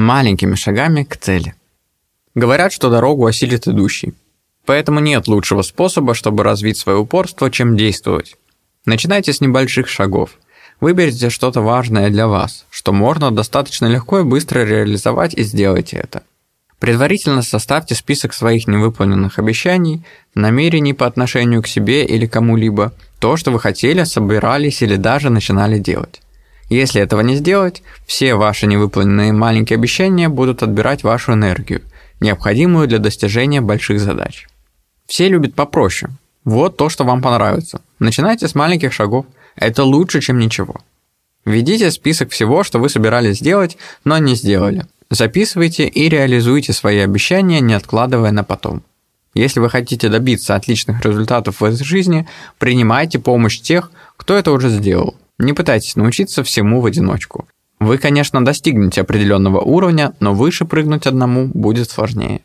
маленькими шагами к цели. Говорят, что дорогу осилит идущий. Поэтому нет лучшего способа, чтобы развить свое упорство, чем действовать. Начинайте с небольших шагов. Выберите что-то важное для вас, что можно достаточно легко и быстро реализовать и сделайте это. Предварительно составьте список своих невыполненных обещаний, намерений по отношению к себе или кому-либо, то, что вы хотели, собирались или даже начинали делать. Если этого не сделать, все ваши невыполненные маленькие обещания будут отбирать вашу энергию, необходимую для достижения больших задач. Все любят попроще. Вот то, что вам понравится. Начинайте с маленьких шагов. Это лучше, чем ничего. Введите список всего, что вы собирались сделать, но не сделали. Записывайте и реализуйте свои обещания, не откладывая на потом. Если вы хотите добиться отличных результатов в этой жизни, принимайте помощь тех, кто это уже сделал. Не пытайтесь научиться всему в одиночку. Вы, конечно, достигнете определенного уровня, но выше прыгнуть одному будет сложнее.